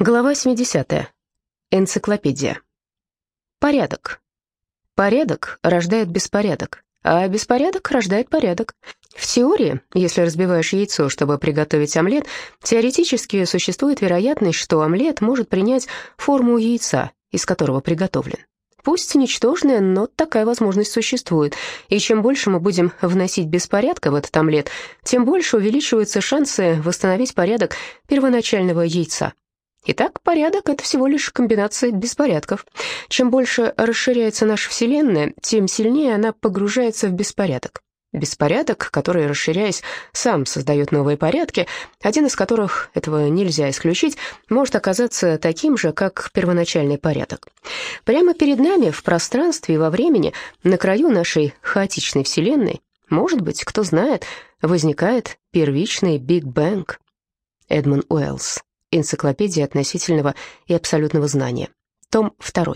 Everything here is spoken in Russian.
Глава 70. Энциклопедия. Порядок. Порядок рождает беспорядок, а беспорядок рождает порядок. В теории, если разбиваешь яйцо, чтобы приготовить омлет, теоретически существует вероятность, что омлет может принять форму яйца, из которого приготовлен. Пусть ничтожная, но такая возможность существует, и чем больше мы будем вносить беспорядка в этот омлет, тем больше увеличиваются шансы восстановить порядок первоначального яйца. Итак, порядок — это всего лишь комбинация беспорядков. Чем больше расширяется наша Вселенная, тем сильнее она погружается в беспорядок. Беспорядок, который, расширяясь, сам создает новые порядки, один из которых, этого нельзя исключить, может оказаться таким же, как первоначальный порядок. Прямо перед нами, в пространстве и во времени, на краю нашей хаотичной Вселенной, может быть, кто знает, возникает первичный Биг Бэнг. Эдмон Уэллс. Энциклопедия относительного и абсолютного знания. Том 2.